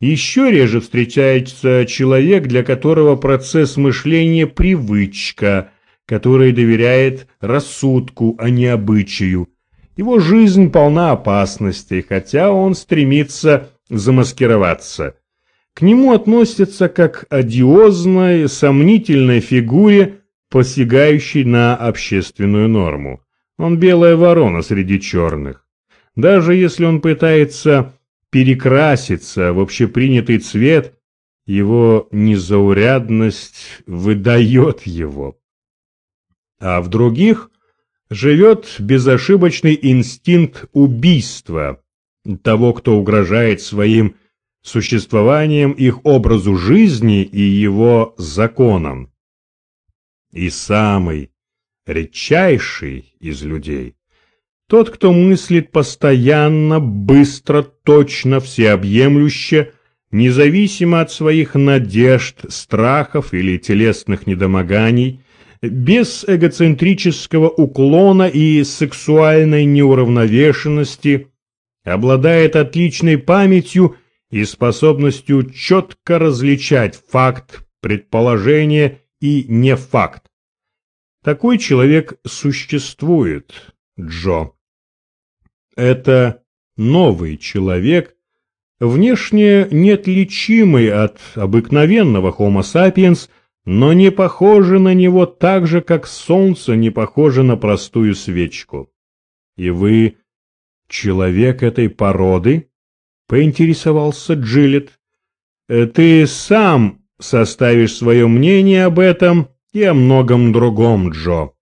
Еще реже встречается человек, для которого процесс мышления – привычка, который доверяет рассудку, а не обычаю. Его жизнь полна опасностей, хотя он стремится замаскироваться. К нему относятся как одиозной, сомнительной фигуре, посягающей на общественную норму. Он белая ворона среди черных. Даже если он пытается перекраситься в общепринятый цвет, его незаурядность выдает его. А в других живет безошибочный инстинкт убийства того, кто угрожает своим существованием их образу жизни и его законам. И самый редчайший из людей тот, кто мыслит постоянно, быстро, точно, всеобъемлюще, независимо от своих надежд, страхов или телесных недомоганий, без эгоцентрического уклона и сексуальной неуравновешенности, обладает отличной памятью и способностью четко различать факт, предположение и не факт. Такой человек существует, Джо. Это новый человек, внешне неотличимый от обыкновенного Homo sapiens, но не похожий на него так же, как солнце не похоже на простую свечку. И вы человек этой породы? Поинтересовался Джилет. Э, ты сам составишь свое мнение об этом и о многом другом, Джо.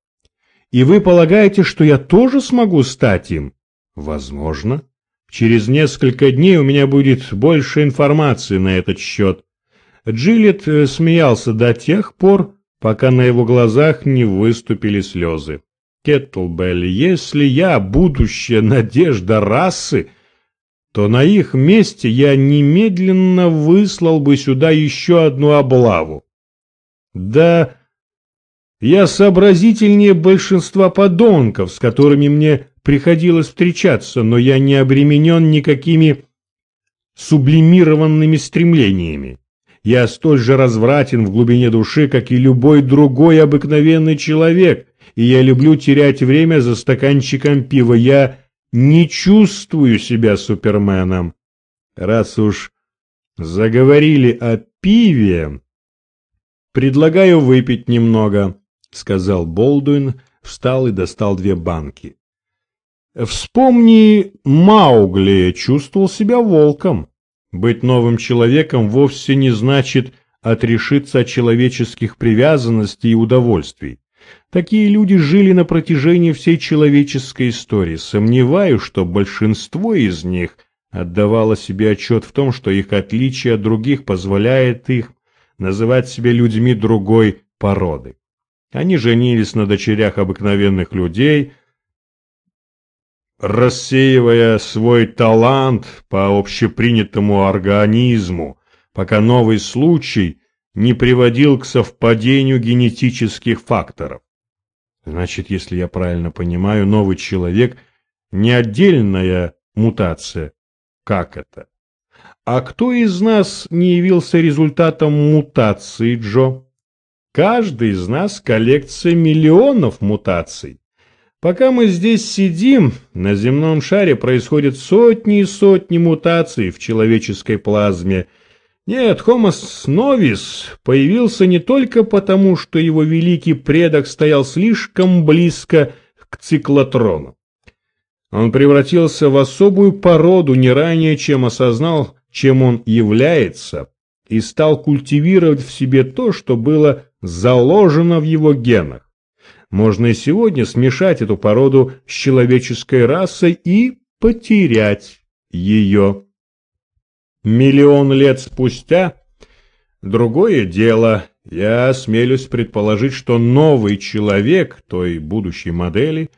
И вы полагаете, что я тоже смогу стать им? Возможно. Через несколько дней у меня будет больше информации на этот счет. Джилет э, смеялся до тех пор, пока на его глазах не выступили слезы. Кеттлбелл, если я будущая надежда расы, то на их месте я немедленно выслал бы сюда еще одну облаву. Да я сообразительнее большинства подонков, с которыми мне приходилось встречаться, но я не обременен никакими сублимированными стремлениями. Я столь же развратен в глубине души, как и любой другой обыкновенный человек, и я люблю терять время за стаканчиком пива. Я не чувствую себя суперменом. Раз уж заговорили о пиве, предлагаю выпить немного, — сказал Болдуин, встал и достал две банки. Вспомни, Маугли чувствовал себя волком. Быть новым человеком вовсе не значит отрешиться от человеческих привязанностей и удовольствий. Такие люди жили на протяжении всей человеческой истории. Сомневаюсь, что большинство из них отдавало себе отчет в том, что их отличие от других позволяет их называть себя людьми другой породы. Они женились на дочерях обыкновенных людей – рассеивая свой талант по общепринятому организму, пока новый случай не приводил к совпадению генетических факторов. Значит, если я правильно понимаю, новый человек не отдельная мутация. Как это? А кто из нас не явился результатом мутации, Джо? Каждый из нас коллекция миллионов мутаций. Пока мы здесь сидим, на земном шаре происходят сотни и сотни мутаций в человеческой плазме. Нет, Homo novis появился не только потому, что его великий предок стоял слишком близко к циклотрону. Он превратился в особую породу не ранее, чем осознал, чем он является, и стал культивировать в себе то, что было заложено в его генах. Можно и сегодня смешать эту породу с человеческой расой и потерять ее. Миллион лет спустя другое дело. Я осмелюсь предположить, что новый человек той будущей модели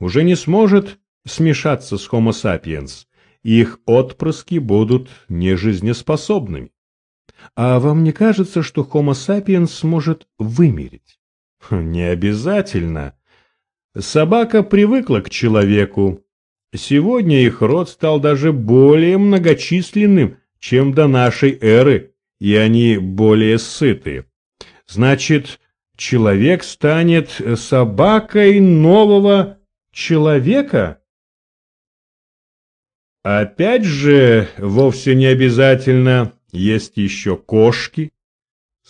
уже не сможет смешаться с Homo sapiens. Их отпрыски будут нежизнеспособными. А вам не кажется, что Homo sapiens сможет вымереть? Не обязательно. Собака привыкла к человеку. Сегодня их род стал даже более многочисленным, чем до нашей эры, и они более сыты. Значит, человек станет собакой нового человека? Опять же, вовсе не обязательно есть еще кошки.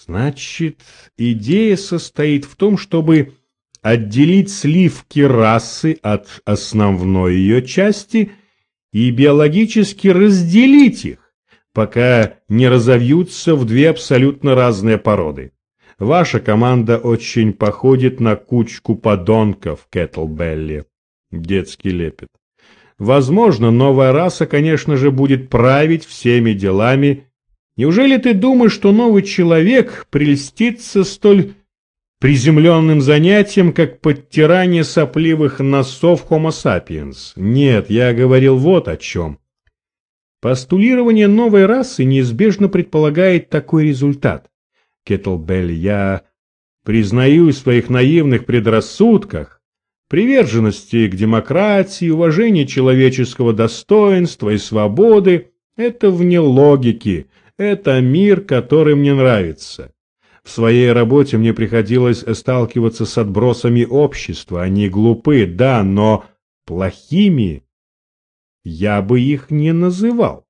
Значит, идея состоит в том, чтобы отделить сливки расы от основной ее части и биологически разделить их, пока не разовьются в две абсолютно разные породы. Ваша команда очень походит на кучку подонков, Кэтлбелли. Детский лепет. Возможно, новая раса, конечно же, будет править всеми делами. Неужели ты думаешь, что новый человек прельстится столь приземленным занятием, как подтирание сопливых носов Homo sapiens? Нет, я говорил вот о чем. Постулирование новой расы неизбежно предполагает такой результат. Кеттлбелл, я признаю в своих наивных предрассудках, Приверженности к демократии, уважение человеческого достоинства и свободы – это вне логики, это мир, который мне нравится. В своей работе мне приходилось сталкиваться с отбросами общества, они глупы, да, но плохими я бы их не называл.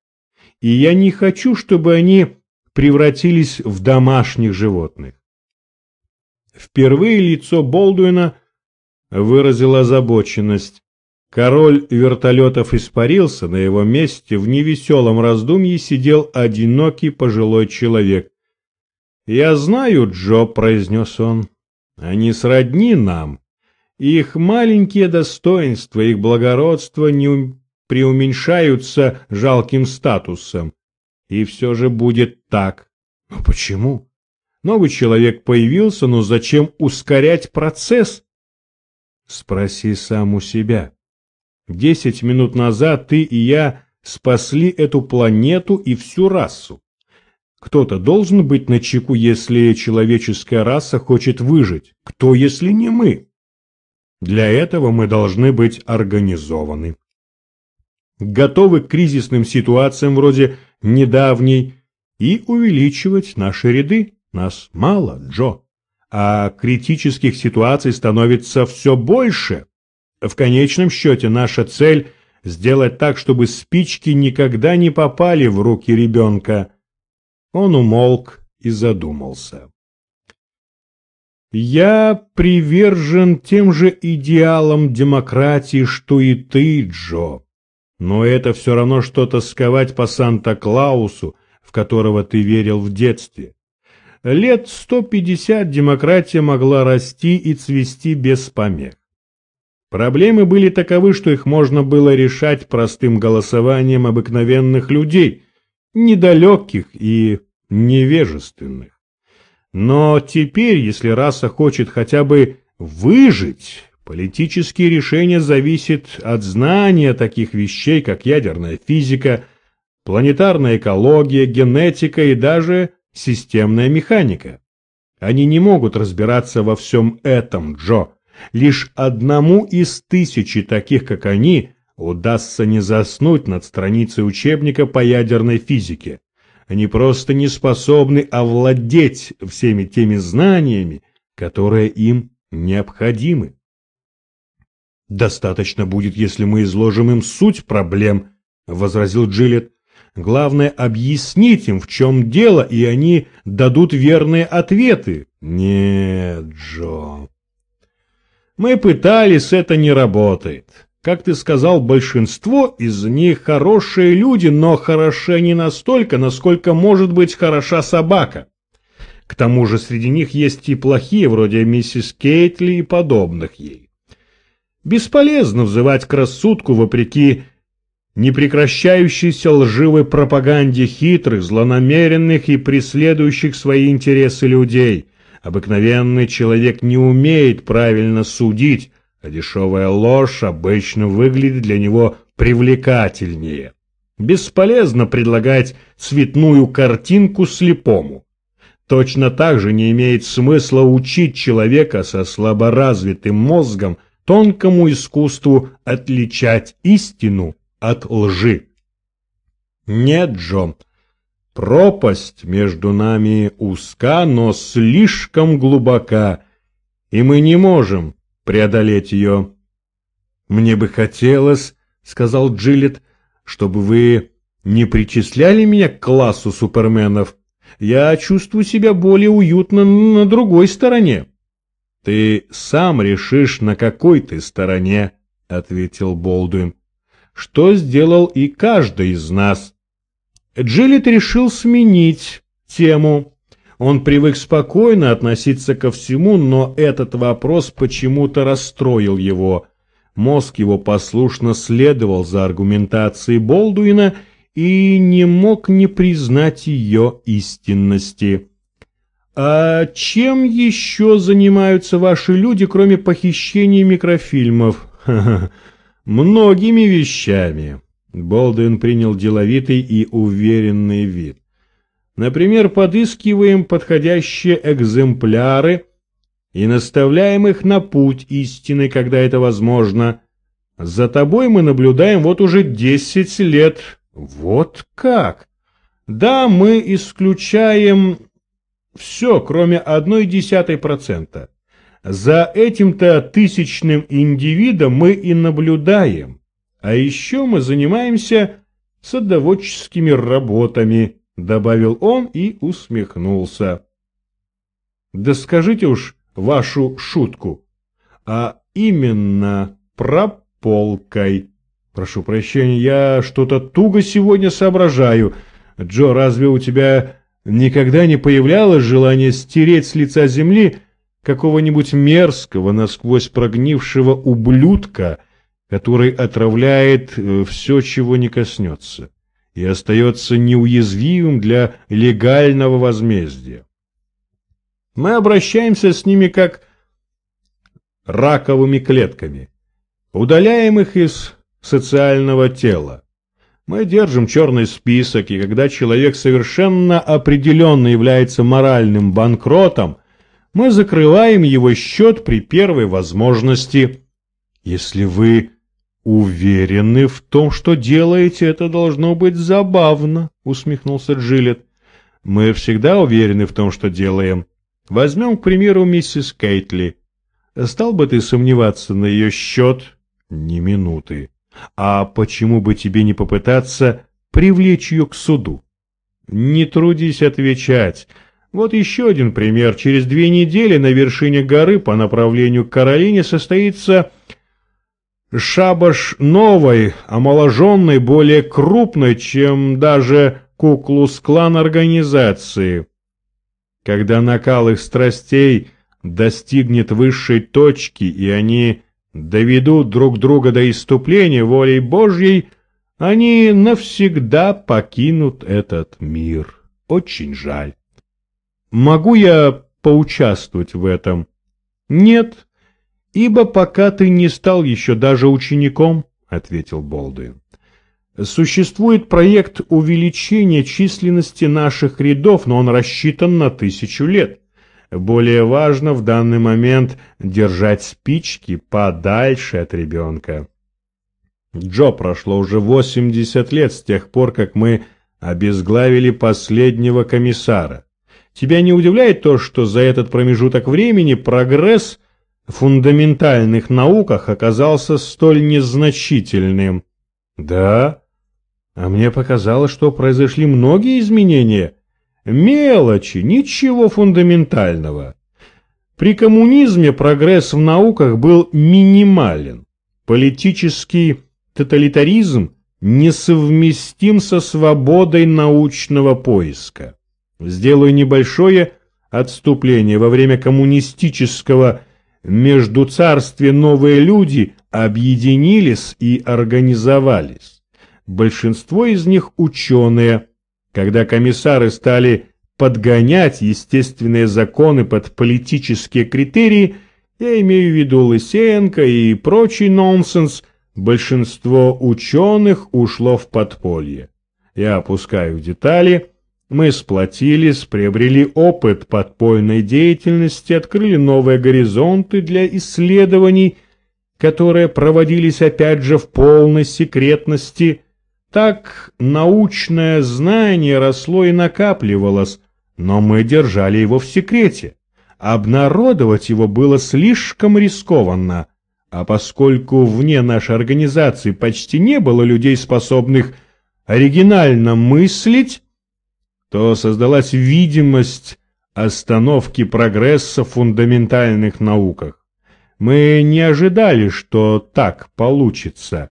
И я не хочу, чтобы они превратились в домашних животных. Впервые лицо Болдуина – выразил озабоченность. Король вертолетов испарился, на его месте в невеселом раздумье сидел одинокий пожилой человек. «Я знаю, Джо», — произнес он, — «они сродни нам. Их маленькие достоинства, их благородство не преуменьшаются жалким статусом. И все же будет так. Но почему? Новый человек появился, но зачем ускорять процесс?» Спроси сам у себя. Десять минут назад ты и я спасли эту планету и всю расу. Кто-то должен быть на чеку, если человеческая раса хочет выжить. Кто, если не мы? Для этого мы должны быть организованы. Готовы к кризисным ситуациям вроде недавней и увеличивать наши ряды. Нас мало, Джо а критических ситуаций становится все больше. В конечном счете наша цель – сделать так, чтобы спички никогда не попали в руки ребенка. Он умолк и задумался. «Я привержен тем же идеалам демократии, что и ты, Джо. Но это все равно что тосковать по Санта-Клаусу, в которого ты верил в детстве. Лет 150 демократия могла расти и цвести без помех. Проблемы были таковы, что их можно было решать простым голосованием обыкновенных людей, недалеких и невежественных. Но теперь, если раса хочет хотя бы выжить, политические решения зависят от знания таких вещей, как ядерная физика, планетарная экология, генетика и даже системная механика. Они не могут разбираться во всем этом, Джо. Лишь одному из тысячи таких, как они, удастся не заснуть над страницей учебника по ядерной физике. Они просто не способны овладеть всеми теми знаниями, которые им необходимы. «Достаточно будет, если мы изложим им суть проблем», — возразил Джилет. Главное объяснить им, в чем дело, и они дадут верные ответы. Нет, Джо. Мы пытались, это не работает. Как ты сказал, большинство из них хорошие люди, но хороши не настолько, насколько может быть хороша собака. К тому же среди них есть и плохие, вроде миссис Кейтли и подобных ей. Бесполезно взывать к рассудку вопреки непрекращающейся лживой пропаганде хитрых, злонамеренных и преследующих свои интересы людей. Обыкновенный человек не умеет правильно судить, а дешевая ложь обычно выглядит для него привлекательнее. Бесполезно предлагать цветную картинку слепому. Точно так же не имеет смысла учить человека со слаборазвитым мозгом тонкому искусству отличать истину от лжи. Нет, Джо, Пропасть между нами узка, но слишком глубока, и мы не можем преодолеть ее. «Мне бы хотелось, — сказал Джилет, — чтобы вы не причисляли меня к классу суперменов. Я чувствую себя более уютно на другой стороне». «Ты сам решишь, на какой ты стороне», — ответил Болдуин. «Что сделал и каждый из нас». Джилет решил сменить тему. Он привык спокойно относиться ко всему, но этот вопрос почему-то расстроил его. Мозг его послушно следовал за аргументацией Болдуина и не мог не признать ее истинности. «А чем еще занимаются ваши люди, кроме похищения микрофильмов?» «Многими вещами». Болдуин принял деловитый и уверенный вид. Например, подыскиваем подходящие экземпляры и наставляем их на путь истины, когда это возможно. За тобой мы наблюдаем вот уже десять лет. Вот как? Да, мы исключаем все, кроме одной десятой процента. За этим-то тысячным индивидом мы и наблюдаем. А еще мы занимаемся садоводческими работами, добавил он и усмехнулся. Да скажите уж вашу шутку, а именно прополкой. Прошу прощения, я что-то туго сегодня соображаю. Джо, разве у тебя никогда не появлялось желание стереть с лица земли какого-нибудь мерзкого, насквозь прогнившего ублюдка, который отравляет э, все, чего не коснется? и остается неуязвимым для легального возмездия. Мы обращаемся с ними как раковыми клетками, удаляем их из социального тела. Мы держим черный список, и когда человек совершенно определенно является моральным банкротом, мы закрываем его счет при первой возможности. Если вы «Уверены в том, что делаете, это должно быть забавно», — усмехнулся Джилет. «Мы всегда уверены в том, что делаем. Возьмем, к примеру, миссис Кейтли. Стал бы ты сомневаться на ее счет? Ни минуты. А почему бы тебе не попытаться привлечь ее к суду? Не трудись отвечать». Вот еще один пример. Через две недели на вершине горы по направлению к Каролине состоится шабаш новой, омоложенной, более крупной, чем даже Куклус-клан организации. Когда накал их страстей достигнет высшей точки, и они доведут друг друга до иступления волей Божьей, они навсегда покинут этот мир. Очень жаль. Могу я поучаствовать в этом? Нет, «Ибо пока ты не стал еще даже учеником», — ответил Болдуин. «Существует проект увеличения численности наших рядов, но он рассчитан на тысячу лет. Более важно в данный момент держать спички подальше от ребенка». Джо, прошло уже 80 лет с тех пор, как мы обезглавили последнего комиссара. Тебя не удивляет то, что за этот промежуток времени прогресс – фундаментальных науках оказался столь незначительным. Да, а мне показалось, что произошли многие изменения. Мелочи, ничего фундаментального. При коммунизме прогресс в науках был минимален. Политический тоталитаризм несовместим со свободой научного поиска. Сделаю небольшое отступление. Во время коммунистического между царстве новые люди объединились и организовались. Большинство из них ученые. Когда комиссары стали подгонять естественные законы под политические критерии, я имею в виду Лысенко и прочий нонсенс, большинство ученых ушло в подполье. Я опускаю детали – мы сплотились, приобрели опыт подпольной деятельности, открыли новые горизонты для исследований, которые проводились опять же в полной секретности. Так научное знание росло и накапливалось, но мы держали его в секрете. Обнародовать его было слишком рискованно, а поскольку вне нашей организации почти не было людей, способных оригинально мыслить, то создалась видимость остановки прогресса в фундаментальных науках. Мы не ожидали, что так получится.